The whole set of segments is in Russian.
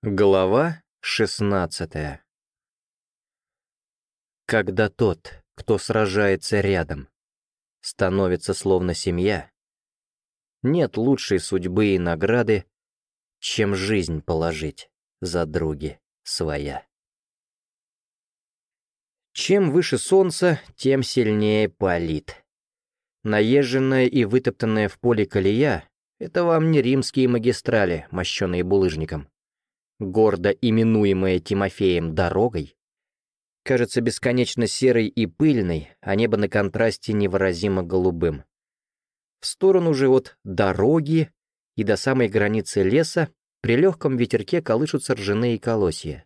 Глава шестнадцатая Когда тот, кто сражается рядом, становится словно семья, нет лучшей судьбы и награды, чем жизнь положить за други своя. Чем выше солнце, тем сильнее палит. Наезженная и вытоптанная в поле колея — это вам не римские магистрали, мощенные булыжником гордо именуемая Тимофеем дорогой, кажется бесконечно серой и пыльной, а небо на контрасте невыразимо голубым. В сторону же от дороги и до самой границы леса при легком ветерке колышутся ржаные колосья.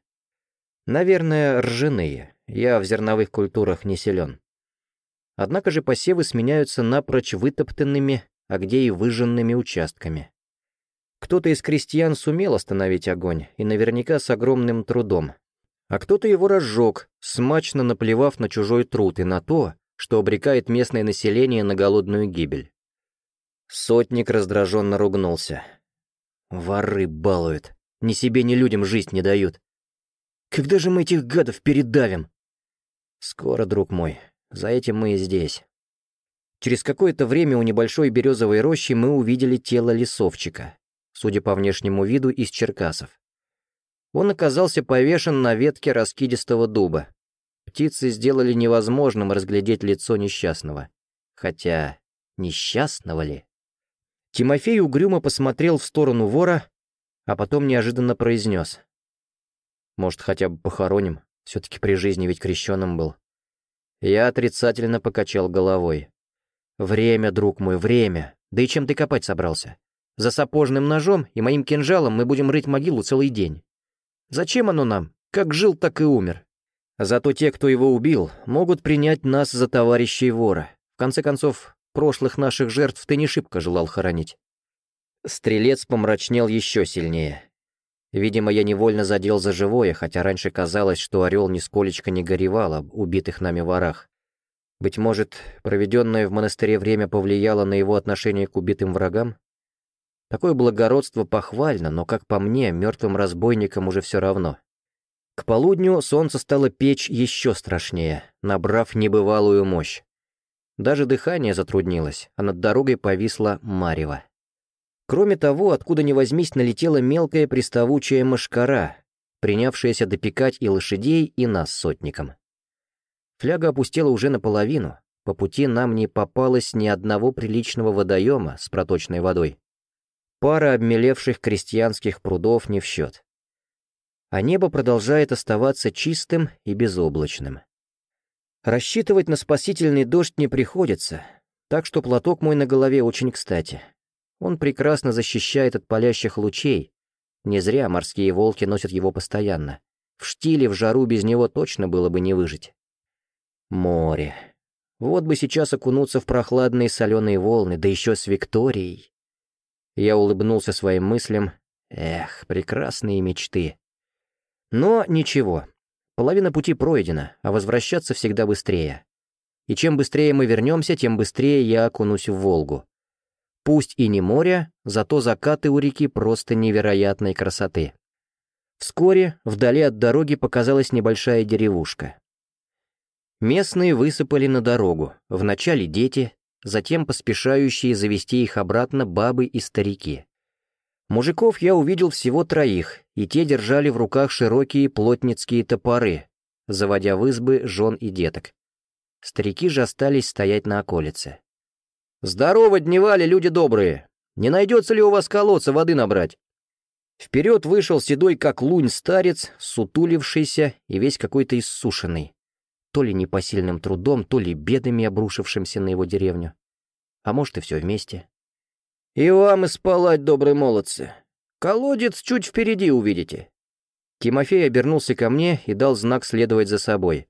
Наверное, ржаные, я в зерновых культурах не силен. Однако же посевы сменяются напрочь вытоптанными, а где и выжженными участками. Кто-то из крестьян сумел остановить огонь, и наверняка с огромным трудом. А кто-то его разжег, смачно наплевав на чужой труд и на то, что обрекает местное население на голодную гибель. Сотник раздраженно ругнулся. «Воры балуют. Ни себе, ни людям жизнь не дают. Когда же мы этих гадов передавим?» «Скоро, друг мой. За этим мы и здесь». Через какое-то время у небольшой березовой рощи мы увидели тело лесовчика судя по внешнему виду, из Черкасов. Он оказался повешен на ветке раскидистого дуба. Птицы сделали невозможным разглядеть лицо несчастного. Хотя, несчастного ли? Тимофей угрюмо посмотрел в сторону вора, а потом неожиданно произнес. «Может, хотя бы похороним? Все-таки при жизни ведь крещеным был». Я отрицательно покачал головой. «Время, друг мой, время. Да и чем ты копать собрался? За сапожным ножом и моим кинжалом мы будем рыть могилу целый день. Зачем оно нам? Как жил, так и умер. Зато те, кто его убил, могут принять нас за товарищей вора. В конце концов, прошлых наших жертв ты не шибко желал хоронить. Стрелец помрачнел еще сильнее. Видимо, я невольно задел за живое, хотя раньше казалось, что орел нисколечко не горевал об убитых нами ворах. Быть может, проведенное в монастыре время повлияло на его отношение к убитым врагам? Такое благородство похвально, но, как по мне, мертвым разбойникам уже все равно. К полудню солнце стало печь еще страшнее, набрав небывалую мощь. Даже дыхание затруднилось, а над дорогой повисла марево. Кроме того, откуда ни возьмись, налетела мелкая приставучая мошкара, принявшаяся допекать и лошадей, и нас сотником. Фляга опустела уже наполовину, по пути нам не попалось ни одного приличного водоема с проточной водой. Пара обмелевших крестьянских прудов не в счет. А небо продолжает оставаться чистым и безоблачным. Рассчитывать на спасительный дождь не приходится, так что платок мой на голове очень кстати. Он прекрасно защищает от палящих лучей. Не зря морские волки носят его постоянно. В штиле, в жару без него точно было бы не выжить. Море. Вот бы сейчас окунуться в прохладные соленые волны, да еще с Викторией. Я улыбнулся своим мыслям. Эх, прекрасные мечты. Но ничего. Половина пути пройдена, а возвращаться всегда быстрее. И чем быстрее мы вернемся, тем быстрее я окунусь в Волгу. Пусть и не море, зато закаты у реки просто невероятной красоты. Вскоре вдали от дороги показалась небольшая деревушка. Местные высыпали на дорогу, вначале дети, затем поспешающие завести их обратно бабы и старики. Мужиков я увидел всего троих, и те держали в руках широкие плотницкие топоры, заводя в избы жен и деток. Старики же остались стоять на околице. «Здорово, дневали, люди добрые! Не найдется ли у вас колодца воды набрать?» Вперед вышел седой как лунь старец, сутулившийся и весь какой-то иссушенный то ли непосильным трудом, то ли бедами, обрушившимся на его деревню. А может, и все вместе. «И вам исполать, добрые молодцы! Колодец чуть впереди увидите!» Тимофей обернулся ко мне и дал знак следовать за собой.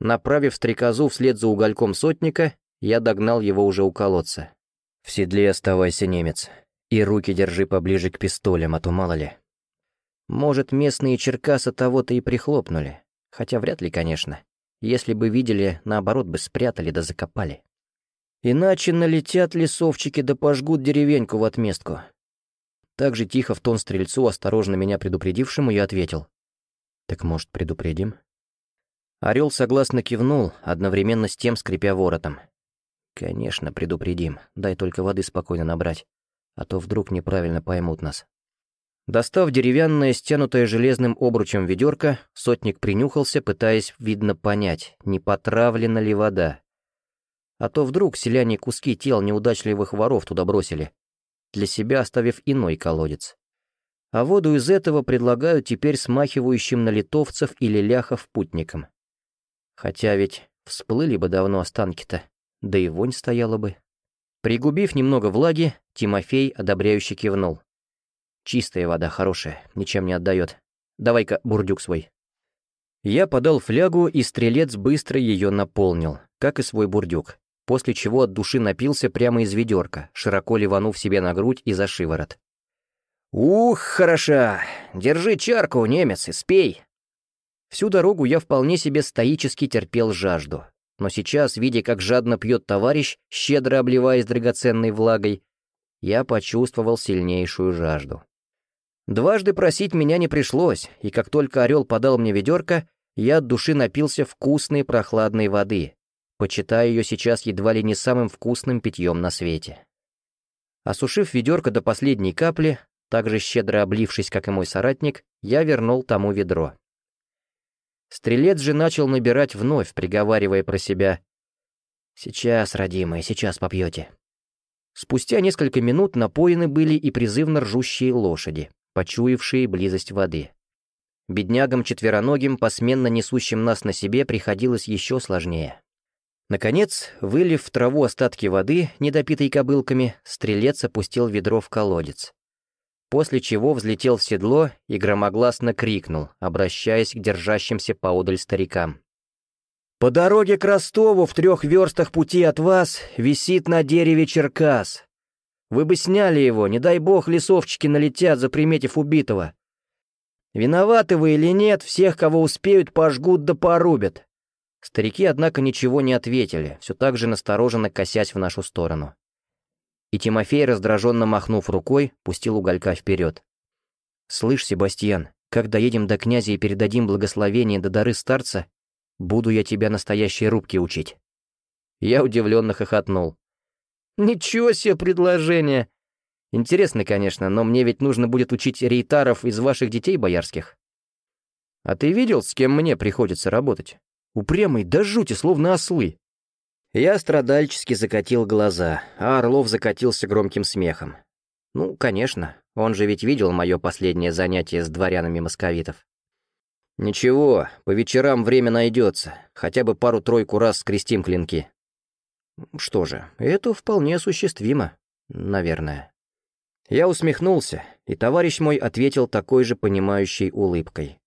Направив стрекозу вслед за угольком сотника, я догнал его уже у колодца. «В седле оставайся, немец, и руки держи поближе к пистолям, а то мало ли». Может, местные черкаса того-то и прихлопнули, хотя вряд ли, конечно. Если бы видели, наоборот бы спрятали да закопали. Иначе налетят лесовчики да пожгут деревеньку в отместку. Так же тихо в тон стрельцу, осторожно меня предупредившему, я ответил. «Так, может, предупредим?» Орел согласно кивнул, одновременно с тем скрипя воротом. «Конечно, предупредим. Дай только воды спокойно набрать, а то вдруг неправильно поймут нас». Достав деревянное, стянутое железным обручем ведерко, сотник принюхался, пытаясь, видно, понять, не потравлена ли вода. А то вдруг селяне куски тел неудачливых воров туда бросили, для себя оставив иной колодец. А воду из этого предлагают теперь смахивающим на литовцев или ляхов путникам. Хотя ведь всплыли бы давно останки-то, да и вонь стояла бы. Пригубив немного влаги, Тимофей одобряюще кивнул. Чистая вода, хорошая, ничем не отдает. Давай-ка бурдюк свой. Я подал флягу, и стрелец быстро ее наполнил, как и свой бурдюк, после чего от души напился прямо из ведерка, широко ливанув себе на грудь и за шиворот. «Ух, хороша! Держи чарку, немец, и спей!» Всю дорогу я вполне себе стоически терпел жажду, но сейчас, видя, как жадно пьет товарищ, щедро обливаясь драгоценной влагой, я почувствовал сильнейшую жажду. Дважды просить меня не пришлось, и как только орел подал мне ведерко, я от души напился вкусной прохладной воды, почитая ее сейчас едва ли не самым вкусным питьем на свете. Осушив ведерко до последней капли, также щедро облившись, как и мой соратник, я вернул тому ведро. Стрелец же начал набирать вновь, приговаривая про себя. «Сейчас, родимые, сейчас попьете». Спустя несколько минут напоены были и призывно ржущие лошади, почуявшие близость воды. Беднягам четвероногим, посменно несущим нас на себе, приходилось еще сложнее. Наконец, вылив в траву остатки воды, недопитой кобылками, стрелец опустил ведро в колодец. После чего взлетел в седло и громогласно крикнул, обращаясь к держащимся поодаль старикам. «По дороге к Ростову в трех верстах пути от вас висит на дереве Черкас. Вы бы сняли его, не дай бог лесовчики налетят, заприметив убитого. Виноваты вы или нет, всех, кого успеют, пожгут да порубят». Старики, однако, ничего не ответили, все так же настороженно косясь в нашу сторону. И Тимофей, раздраженно махнув рукой, пустил уголька вперед. «Слышь, Себастьян, как доедем до князя и передадим благословение до дары старца, буду я тебя настоящей рубке учить». Я удивленно хохотнул. Ничего себе предложение. Интересно, конечно, но мне ведь нужно будет учить рейтаров из ваших детей боярских. А ты видел, с кем мне приходится работать? Упрямый до жути, словно ослы. Я страдальчески закатил глаза, а Орлов закатился громким смехом. Ну, конечно, он же ведь видел мое последнее занятие с дворянами московитов. Ничего, по вечерам время найдется, хотя бы пару-тройку раз скрестим клинки. Что же, это вполне осуществимо, наверное. Я усмехнулся, и товарищ мой ответил такой же понимающей улыбкой.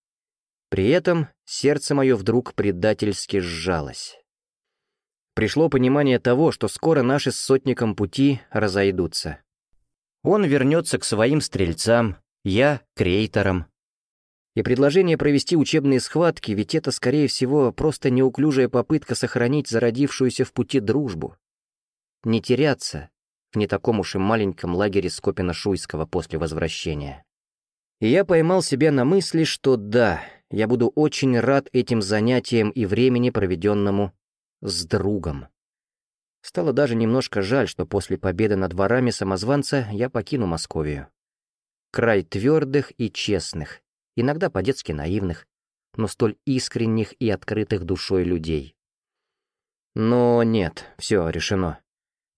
При этом сердце мое вдруг предательски сжалось. Пришло понимание того, что скоро наши с сотником пути разойдутся. Он вернется к своим стрельцам, я — к рейтерам, и предложение провести учебные схватки, ведь это, скорее всего, просто неуклюжая попытка сохранить зародившуюся в пути дружбу. Не теряться в не таком уж и маленьком лагере Скопина-Шуйского после возвращения. И я поймал себя на мысли, что да, я буду очень рад этим занятиям и времени, проведенному с другом. Стало даже немножко жаль, что после победы над ворами самозванца я покину Московию. Край твердых и честных, иногда по-детски наивных, но столь искренних и открытых душой людей. Но нет, все решено.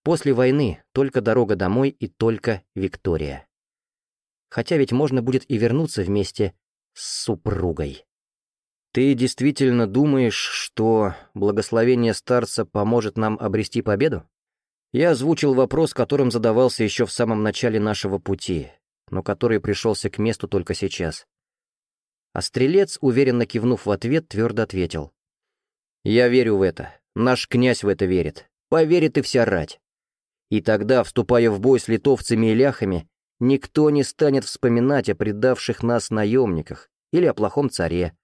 После войны только дорога домой и только Виктория. Хотя ведь можно будет и вернуться вместе с супругой. Ты действительно думаешь, что благословение старца поможет нам обрести победу? Я озвучил вопрос, которым задавался еще в самом начале нашего пути, но который пришелся к месту только сейчас. А стрелец, уверенно кивнув в ответ, твердо ответил. «Я верю в это. Наш князь в это верит. Поверит и вся рать. И тогда, вступая в бой с литовцами и ляхами, никто не станет вспоминать о предавших нас наемниках или о плохом царе,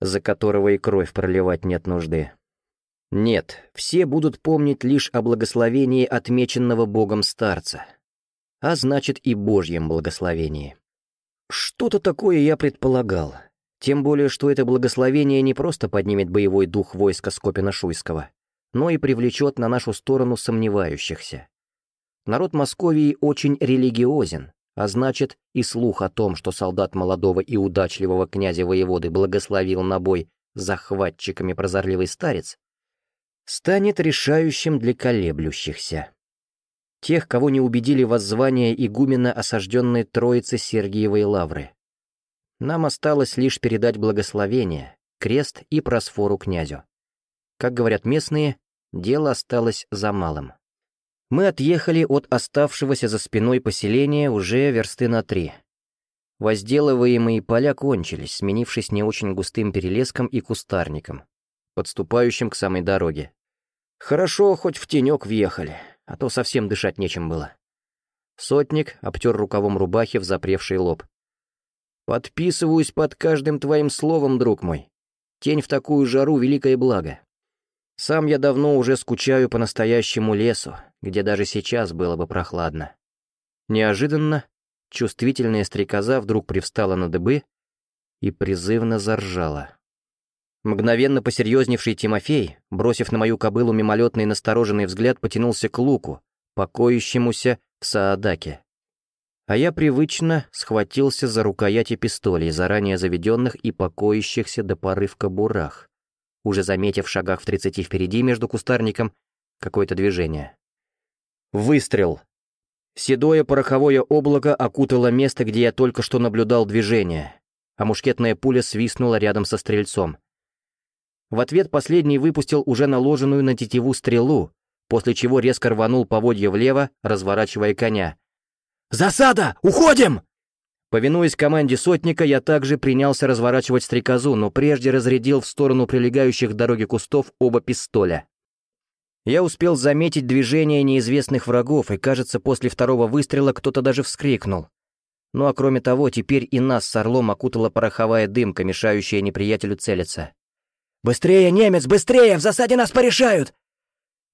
за которого и кровь проливать нет нужды. Нет, все будут помнить лишь о благословении отмеченного Богом старца. а значит и Божьем благословении. Что-то такое я предполагал, тем более, что это благословение не просто поднимет боевой дух войска Скопина-Шуйского, но и привлечет на нашу сторону сомневающихся. Народ Московии очень религиозен, а значит, и слух о том, что солдат молодого и удачливого князя-воеводы благословил на бой захватчиками прозорливый старец, станет решающим для колеблющихся. Тех, кого не убедили воззвания игумена осажденной Троицы Сергиевой Лавры. Нам осталось лишь передать благословение, крест и просфору князю. Как говорят местные, дело осталось за малым. Мы отъехали от оставшегося за спиной поселения уже версты на три. Возделываемые поля кончились, сменившись не очень густым перелеском и кустарником, подступающим к самой дороге. Хорошо, хоть в тенек въехали, а то совсем дышать нечем было. Сотник обтер рукавом рубахи в запревший лоб. «Подписываюсь под каждым твоим словом, друг мой. Тень в такую жару — великое благо. Сам я давно уже скучаю по настоящему лесу, где даже сейчас было бы прохладно». Неожиданно чувствительная стрекоза вдруг привстала на дыбы и призывно заржала. Мгновенно посерьезневший Тимофей, бросив на мою кобылу мимолетный настороженный взгляд, потянулся к луку, покоящемуся в Саадаке. А я привычно схватился за рукояти пистолей, заранее заведенных и покоящихся до поры в уже заметив в шагах в тридцати впереди между кустарником какое-то движение. Выстрел. Седое пороховое облако окутало место, где я только что наблюдал движение, а мушкетная пуля свистнула рядом со стрельцом. В ответ последний выпустил уже наложенную на тетиву стрелу, после чего резко рванул поводья влево, разворачивая коня. «Засада! Уходим!» Повинуясь команде сотника, я также принялся разворачивать стрекозу, но прежде разрядил в сторону прилегающих к дороге кустов оба пистоля. Я успел заметить движение неизвестных врагов, и, кажется, после второго выстрела кто-то даже вскрикнул. Ну а кроме того, теперь и нас с Орлом окутала пороховая дымка, мешающая неприятелю целиться. «Быстрее, немец, быстрее! В засаде нас порешают!»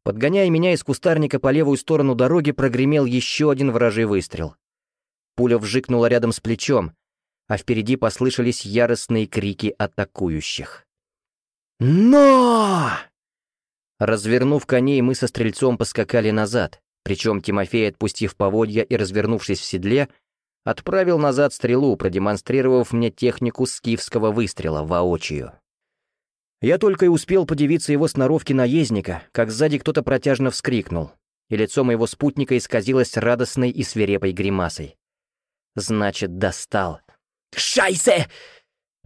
Подгоняя меня из кустарника по левую сторону дороги, прогремел еще один вражий выстрел. Пуля вжикнула рядом с плечом, а впереди послышались яростные крики атакующих. «Но!» Развернув коней, мы со стрельцом поскакали назад, причем Тимофей, отпустив поводья и развернувшись в седле, отправил назад стрелу, продемонстрировав мне технику скифского выстрела воочию. Я только и успел подивиться его сноровке наездника, как сзади кто-то протяжно вскрикнул, и лицо моего спутника исказилось радостной и свирепой гримасой. Значит, достал. «Шайсе!»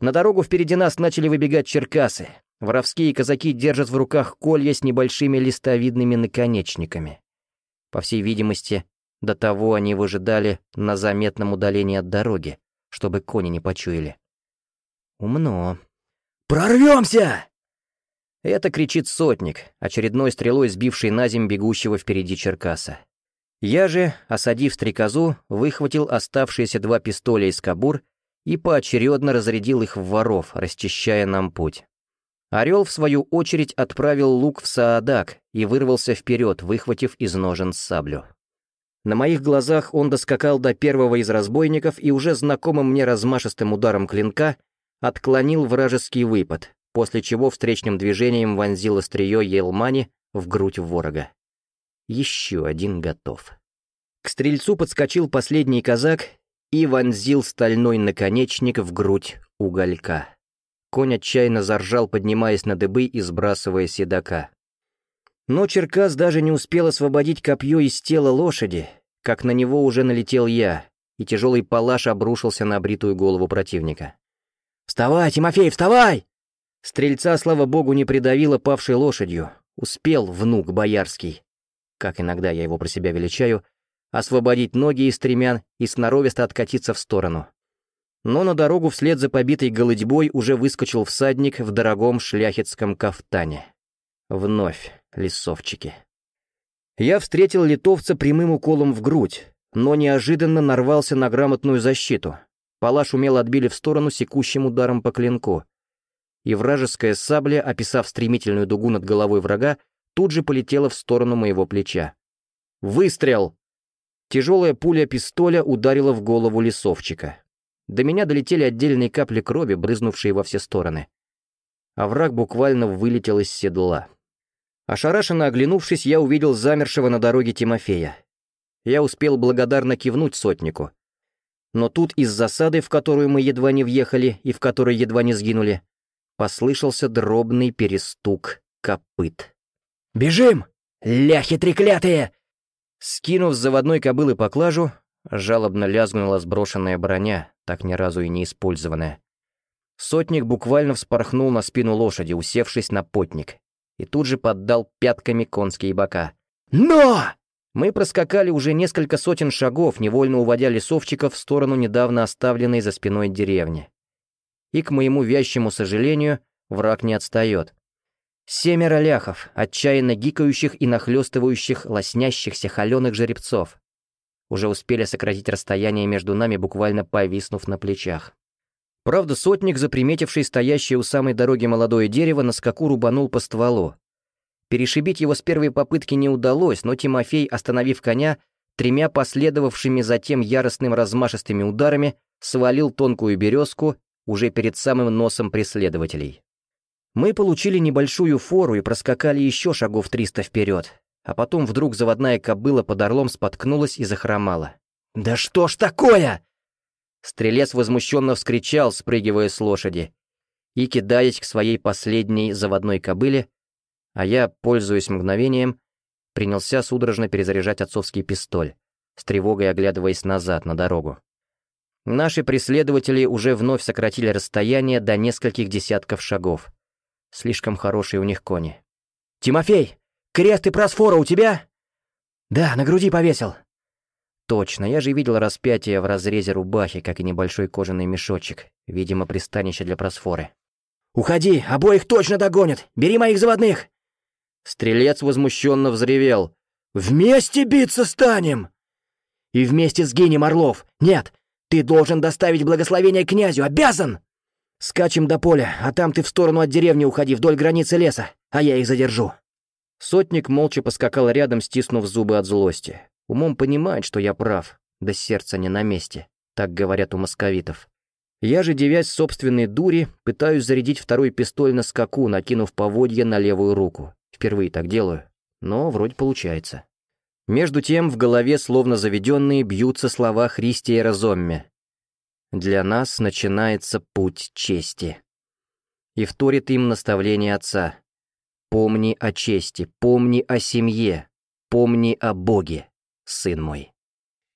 На дорогу впереди нас начали выбегать черкасы. Воровские казаки держат в руках колья с небольшими листовидными наконечниками. По всей видимости, до того они выжидали на заметном удалении от дороги, чтобы кони не почуяли. Умно. «Прорвемся!» Это кричит сотник, очередной стрелой сбивший на земь бегущего впереди Черкаса. Я же, осадив стрекозу, выхватил оставшиеся два пистоля из кобур и поочередно разрядил их в воров, расчищая нам путь. Орел, в свою очередь, отправил лук в Саадак и вырвался вперед, выхватив из ножен саблю. На моих глазах он доскакал до первого из разбойников и уже знакомым мне размашистым ударом клинка отклонил вражеский выпад, после чего встречным движением вонзил острие Елмани в грудь ворога. Еще один готов. К стрельцу подскочил последний казак и вонзил стальной наконечник в грудь уголька. Конь отчаянно заржал, поднимаясь на дыбы и сбрасывая седока. Но Черкас даже не успел освободить копье из тела лошади, как на него уже налетел я, и тяжелый палаш обрушился на обритую голову противника. «Вставай, Тимофей, вставай!» Стрельца, слава богу, не придавило павшей лошадью. Успел внук боярский, как иногда я его про себя величаю, освободить ноги из стремян и сноровисто откатиться в сторону. Но на дорогу вслед за побитой голодьбой уже выскочил всадник в дорогом шляхетском кафтане. Вновь лесовчики. Я встретил литовца прямым уколом в грудь, но неожиданно нарвался на грамотную защиту — Палаш умело отбили в сторону секущим ударом по клинку. И вражеская сабля, описав стремительную дугу над головой врага, тут же полетела в сторону моего плеча. «Выстрел!» Тяжелая пуля пистоля ударила в голову лесовчика. До меня долетели отдельные капли крови, брызнувшие во все стороны. А враг буквально вылетел из седла. Ошарашенно оглянувшись, я увидел замершего на дороге Тимофея. Я успел благодарно кивнуть сотнику. Но тут из засады, в которую мы едва не въехали и в которой едва не сгинули, послышался дробный перестук копыт. «Бежим! Ляхи треклятые!» Скинув с заводной кобылы поклажу, жалобно лязгнула сброшенная броня, так ни разу и не использованная. Сотник буквально вспорхнул на спину лошади, усевшись на потник, и тут же поддал пятками конские бока. «Но!» Мы проскакали уже несколько сотен шагов, невольно уводя лесовчиков в сторону недавно оставленной за спиной деревни. И, к моему вящему сожалению, враг не отстает. Семеро ляхов, отчаянно гикающих и нахлёстывающих, лоснящихся холеных жеребцов. Уже успели сократить расстояние между нами, буквально повиснув на плечах. Правда, сотник, заприметивший стоящее у самой дороги молодое дерево, на скаку рубанул по стволу. Перешибить его с первой попытки не удалось, но Тимофей, остановив коня, тремя последовавшими затем яростным размашистыми ударами, свалил тонкую березку уже перед самым носом преследователей. Мы получили небольшую фору и проскакали еще шагов триста вперед, а потом вдруг заводная кобыла под орлом споткнулась и захромала. «Да что ж такое?» Стрелец возмущенно вскричал, спрыгивая с лошади, и кидаясь к своей последней заводной кобыле, а я, пользуясь мгновением, принялся судорожно перезаряжать отцовский пистоль, с тревогой оглядываясь назад, на дорогу. Наши преследователи уже вновь сократили расстояние до нескольких десятков шагов. Слишком хорошие у них кони. «Тимофей, крест и просфора у тебя?» «Да, на груди повесил», Точно, я же видел распятие в разрезе рубахи, как и небольшой кожаный мешочек, видимо, пристанище для просфоры. «Уходи, обоих точно догонят! Бери моих заводных!» Стрелец возмущенно взревел. «Вместе биться станем!» «И вместе сгинем, Орлов! Нет, ты должен доставить благословение князю, обязан!» «Скачем до поля, а там ты в сторону от деревни уходи вдоль границы леса, а я их задержу». Сотник молча поскакал рядом, стиснув зубы от злости. Умом понимает, что я прав, да сердце не на месте, так говорят у московитов. Я же, девясь собственной дури, пытаюсь зарядить второй пистоль на скаку, накинув поводья на левую руку. Впервые так делаю, но вроде получается. Между тем в голове, словно заведенные, бьются слова Христия Разомме. «Для нас начинается путь чести». И вторит им наставление отца. «Помни о чести, помни о семье, помни о Боге, сын мой».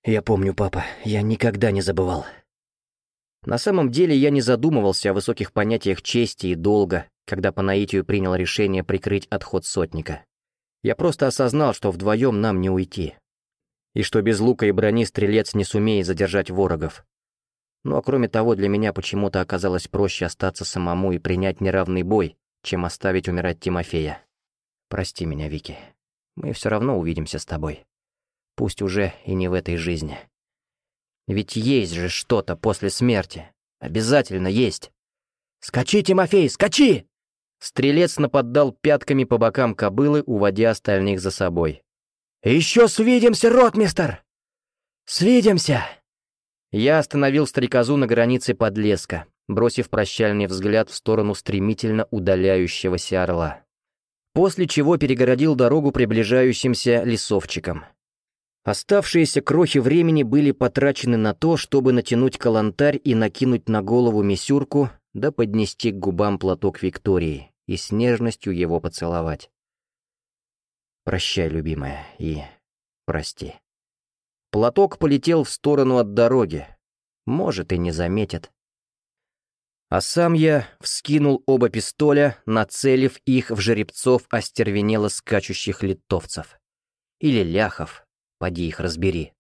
«Я помню, папа, я никогда не забывал». На самом деле я не задумывался о высоких понятиях чести и долга, когда по наитию принял решение прикрыть отход сотника. Я просто осознал, что вдвоем нам не уйти. И что без лука и брони стрелец не сумеет задержать ворогов. Ну а кроме того, для меня почему-то оказалось проще остаться самому и принять неравный бой, чем оставить умирать Тимофея. Прости меня, Вики. Мы все равно увидимся с тобой. Пусть уже и не в этой жизни. Ведь есть же что-то после смерти. Обязательно есть. «Скачи, Тимофей, скачи!» Стрелец наподдал пятками по бокам кобылы, уводя остальных за собой. «Еще свидимся, ротмистер! Свидимся!» Я остановил стрекозу на границе подлеска, бросив прощальный взгляд в сторону стремительно удаляющегося орла. После чего перегородил дорогу приближающимся лесовчикам. Оставшиеся крохи времени были потрачены на то, чтобы натянуть калантарь и накинуть на голову мисюрку, да поднести к губам платок Виктории и с нежностью его поцеловать. «Прощай, любимая, и прости». Платок полетел в сторону от дороги. Может, и не заметит. А сам я вскинул оба пистоля, нацелив их в жеребцов остервенело скачущих литовцев. Или ляхов, поди их разбери.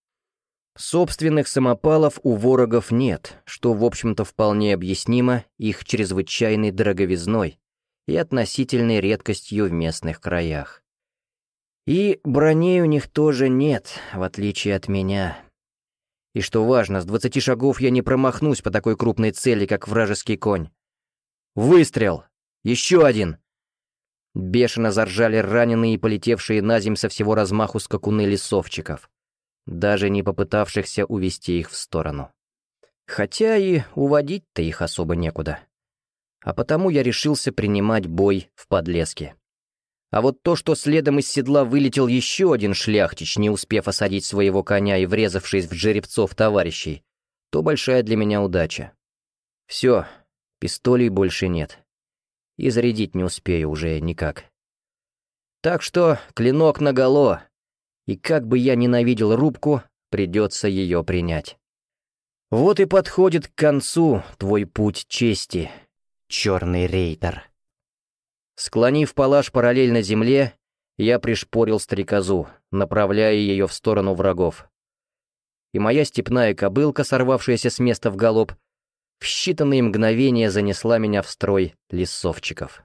Собственных самопалов у ворогов нет, что, в общем-то, вполне объяснимо их чрезвычайной дороговизной и относительной редкостью в местных краях. И броней у них тоже нет, в отличие от меня. И что важно, с двадцати шагов я не промахнусь по такой крупной цели, как вражеский конь. Выстрел! Еще один! Бешено заржали раненые и полетевшие на земь со всего размаху скакуны лесовчиков. даже не попытавшихся увести их в сторону. Хотя и уводить-то их особо некуда. А потому я решился принимать бой в подлеске. А вот то, что следом из седла вылетел еще один шляхтич, не успев осадить своего коня и врезавшись в жеребцов товарищей, то большая для меня удача. Все, пистолей больше нет. И зарядить не успею уже никак. Так что клинок наголо, и как бы я ненавидел рубку, придется ее принять. Вот и подходит к концу твой путь чести, черный рейтер. Склонив палаш параллельно земле, я пришпорил стрекозу, направляя ее в сторону врагов. И моя степная кобылка, сорвавшаяся с места в галоп, в считанные мгновения занесла меня в строй лесовчиков.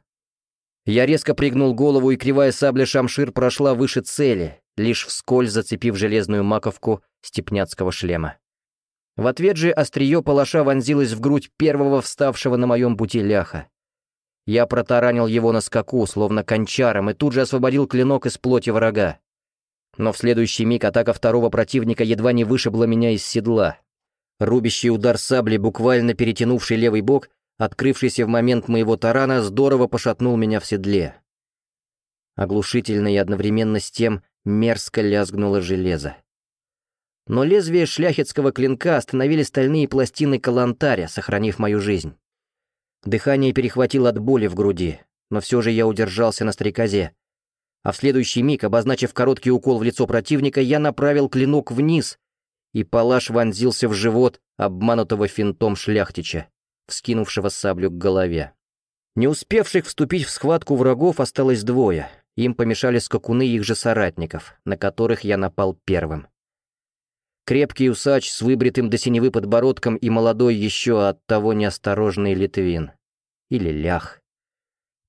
Я резко пригнул голову, и кривая сабля шамшир прошла выше цели, лишь вскользь зацепив железную маковку степняцкого шлема. В ответ же острие палаша вонзилось в грудь первого вставшего на моем пути ляха. Я протаранил его на скаку, словно кончаром, и тут же освободил клинок из плоти врага. Но в следующий миг атака второго противника едва не вышибла меня из седла. Рубящий удар сабли, буквально перетянувший левый бок, открывшийся в момент моего тарана, здорово пошатнул меня в седле. Оглушительно и одновременно с тем мерзко лязгнуло железо. Но лезвие шляхетского клинка остановили стальные пластины калантаря, сохранив мою жизнь. Дыхание перехватило от боли в груди, но все же я удержался на стрекозе. А в следующий миг, обозначив короткий укол в лицо противника, я направил клинок вниз, и палаш вонзился в живот обманутого финтом шляхтича, вскинувшего саблю к голове. Не успевших вступить в схватку врагов осталось двое — им помешали скакуны их же соратников, на которых я напал первым. Крепкий усач с выбритым до синевы подбородком и молодой еще от того неосторожный Литвин. Или лях.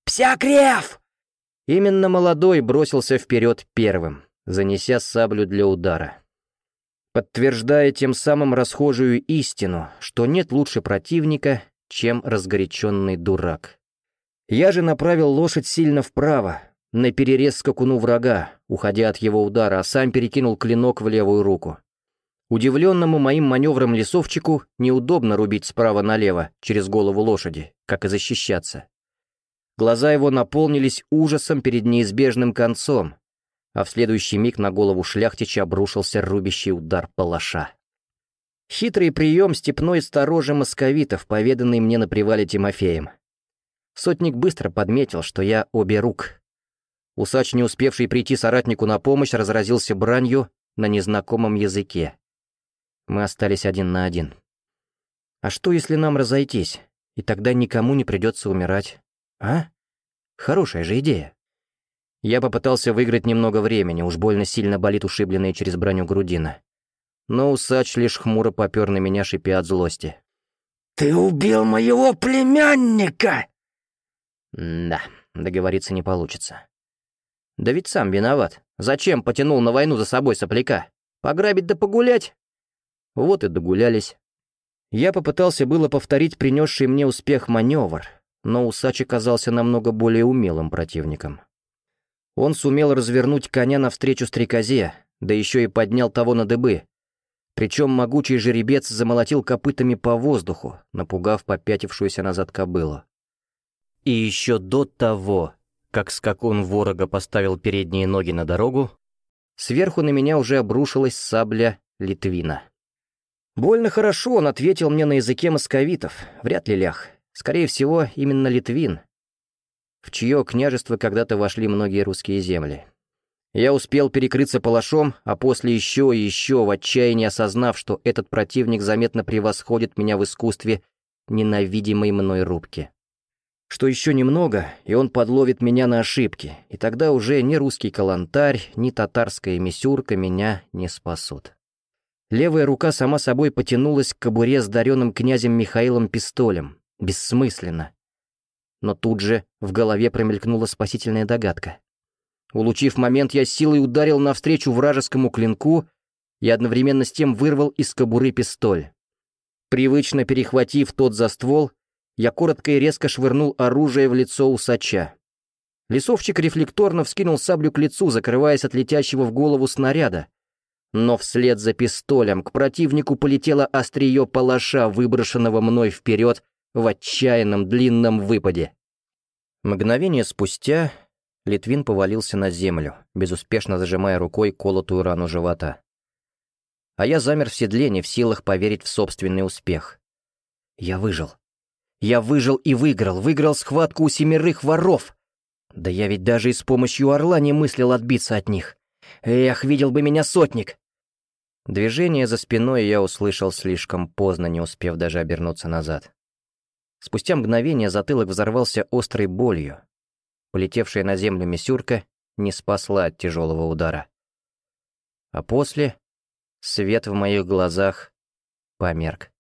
«Псякрев!» Именно молодой бросился вперед первым, занеся саблю для удара. Подтверждая тем самым расхожую истину, что нет лучше противника, чем разгоряченный дурак. Я же направил лошадь сильно вправо, на перерез скакуну врага, уходя от его удара, а сам перекинул клинок в левую руку. Удивленному моим маневром лесовчику неудобно рубить справа налево, через голову лошади, как и защищаться. Глаза его наполнились ужасом перед неизбежным концом, а в следующий миг на голову шляхтича обрушился рубящий удар палаша. Хитрый прием степной сторожи московитов, поведанный мне на привале Тимофеем. Сотник быстро подметил, что я обе рук, Усач, не успевший прийти соратнику на помощь, разразился бранью на незнакомом языке. Мы остались один на один. А что, если нам разойтись, и тогда никому не придется умирать? А? Хорошая же идея. Я попытался выиграть немного времени, уж больно сильно болит ушибленная через броню грудина. Но усач лишь хмуро попер на меня, шипя от злости. «Ты убил моего племянника!» Да, договориться не получится. Да ведь сам виноват. Зачем потянул на войну за собой сопляка? Пограбить да погулять? Вот и догулялись. Я попытался было повторить принесший мне успех маневр, но Усач оказался намного более умелым противником. Он сумел развернуть коня навстречу стрекозе, да еще и поднял того на дыбы. Причем могучий жеребец замолотил копытами по воздуху, напугав попятившуюся назад кобылу. И еще до того как скакун ворога поставил передние ноги на дорогу, сверху на меня уже обрушилась сабля Литвина. Больно хорошо он ответил мне на языке московитов, вряд ли лях. Скорее всего, именно Литвин, в чье княжество когда-то вошли многие русские земли. Я успел перекрыться палашом, а после еще и еще в отчаянии осознав, что этот противник заметно превосходит меня в искусстве ненавидимой мной рубки что еще немного, и он подловит меня на ошибки, и тогда уже ни русский калантарь, ни татарская мисюрка меня не спасут. Левая рука сама собой потянулась к кобуре с даренным князем Михаилом пистолем. Бессмысленно. Но тут же в голове промелькнула спасительная догадка. Улучив момент, я силой ударил навстречу вражескому клинку и одновременно с тем вырвал из кобуры пистоль. Привычно перехватив тот за ствол, я коротко и резко швырнул оружие в лицо усача. Лесовчик рефлекторно вскинул саблю к лицу, закрываясь от летящего в голову снаряда. Но вслед за пистолем к противнику полетело острие палаша, выброшенного мной вперед в отчаянном длинном выпаде. Мгновение спустя Литвин повалился на землю, безуспешно зажимая рукой колотую рану живота. А я замер в седле, не в силах поверить в собственный успех. Я выжил. Я выжил и выиграл, выиграл схватку у семерых воров. Да я ведь даже и с помощью орла не мыслил отбиться от них. Эх, видел бы меня сотник. Движение за спиной я услышал слишком поздно, не успев даже обернуться назад. Спустя мгновение затылок взорвался острой болью. Полетевшая на землю Мисюрка не спасла от тяжелого удара. А после свет в моих глазах померк.